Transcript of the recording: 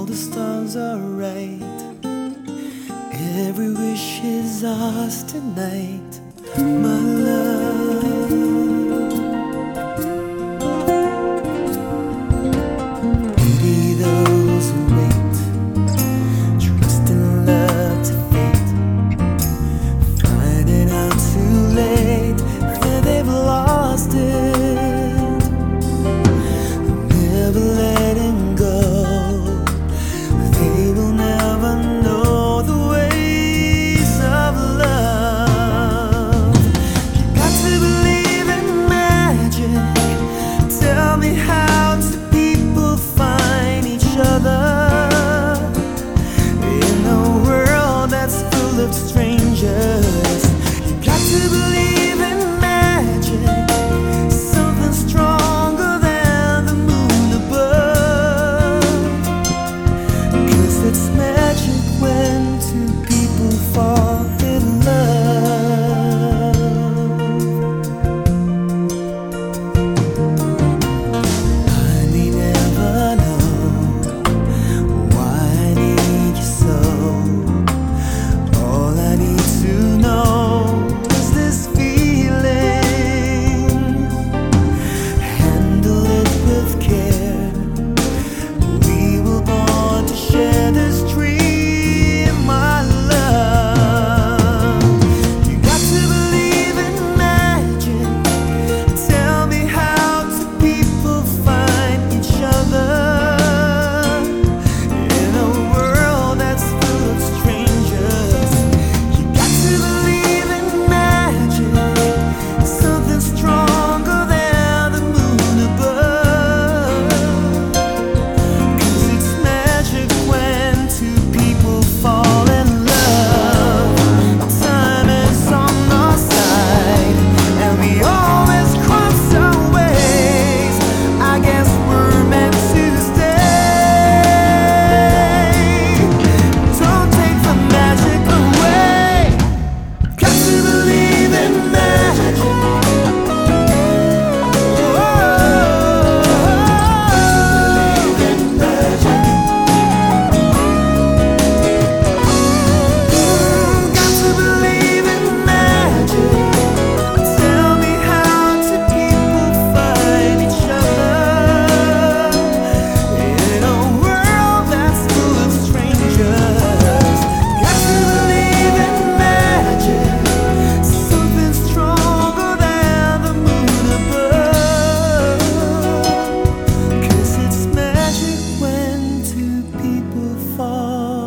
all the stars are right. Every wish is ours tonight, my love. Wait, trust in love to fate, out too late that they've lost it.